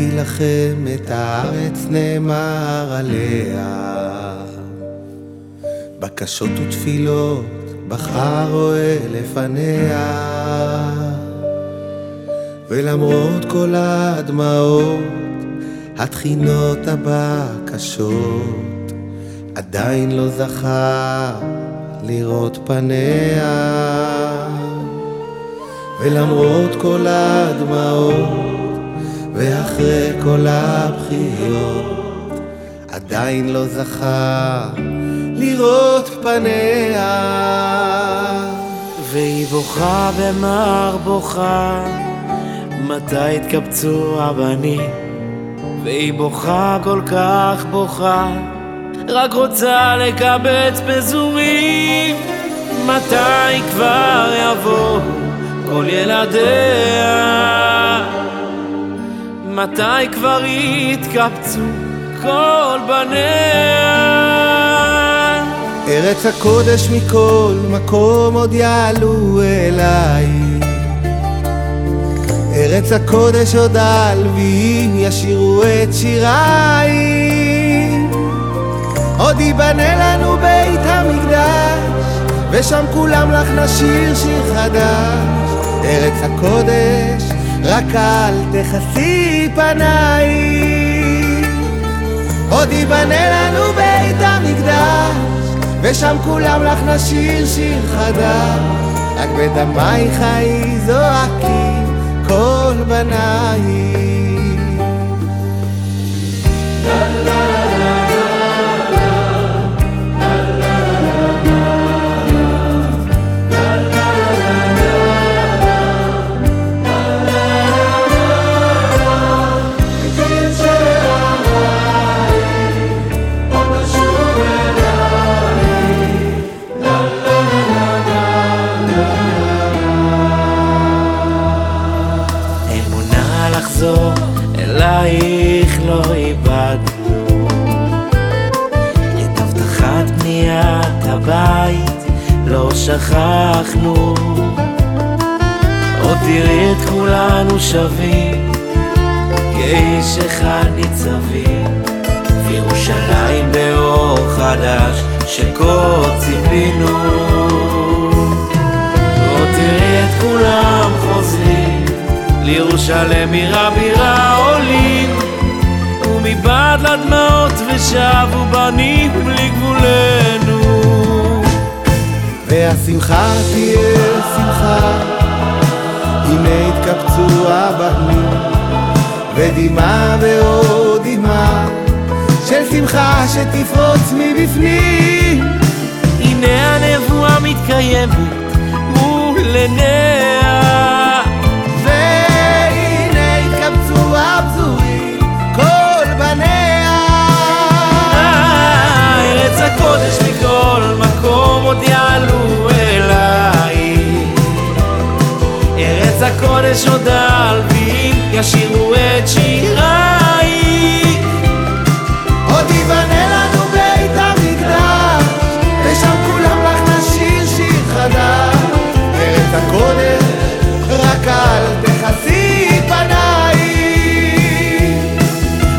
נתתי לכם את הארץ נאמר עליה. בקשות ותפילות בחר רואה לפניה. ולמרות כל הדמעות התחינות הבקשות עדיין לא זכה לראות פניה. ולמרות כל הדמעות ואחרי כל הבחירות עדיין לא זכה לראות פניה. והיא בוכה במר בוכה מתי התקבצו הבנים? והיא בוכה כל כך בוכה רק רוצה לקבץ פזורים. מתי כבר יבואו כל ילדיה מתי כבר יתקבצו כל בניה? ארץ הקודש מכל מקום עוד יעלו אליי. ארץ הקודש עוד הלווים ישירו את שיריי. עוד ייבנה לנו בית המקדש ושם כולם לך נשיר שיר חדש. ארץ הקודש רק אל תכסי פניי. עוד ייבנה לנו בית המקדש ושם כולם לך נשיר שיר חדש. רק בדמייך זועקים כל בנייך לא איבדנו את הבטחת בניית הבית לא שכחנו. עוד תראי את כולנו שווים כאיש אחד ניצבים. וירושלים באור חדש שכה ציפינו. עוד תראי את כולם חוזרים לירושלם עיר הבירה עולים ומבעד לדמעות ושבו בנים לגבולנו והשמחה תהיה שמחה, הנה התקבצו הבנים, ודמעה ועוד דמעה, של שמחה שתפרוץ מבפנים. הנה הנבואה מתקיימת מול עיניה ארץ הקודש עוד הלווים ישירו את שיריי עוד ייבנה לנו בית המקדש, ושם כולם לך נשיר שיר חדש. ארץ הקודש, רק אל תכסי פניי.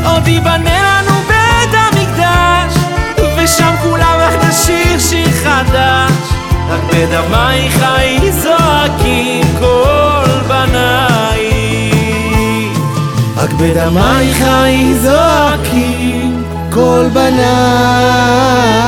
עוד ייבנה לנו בית המקדש ושם כולם רק נשיר שיר חדש רק בדמייך זועקים בדמייך זועקים כל בניי.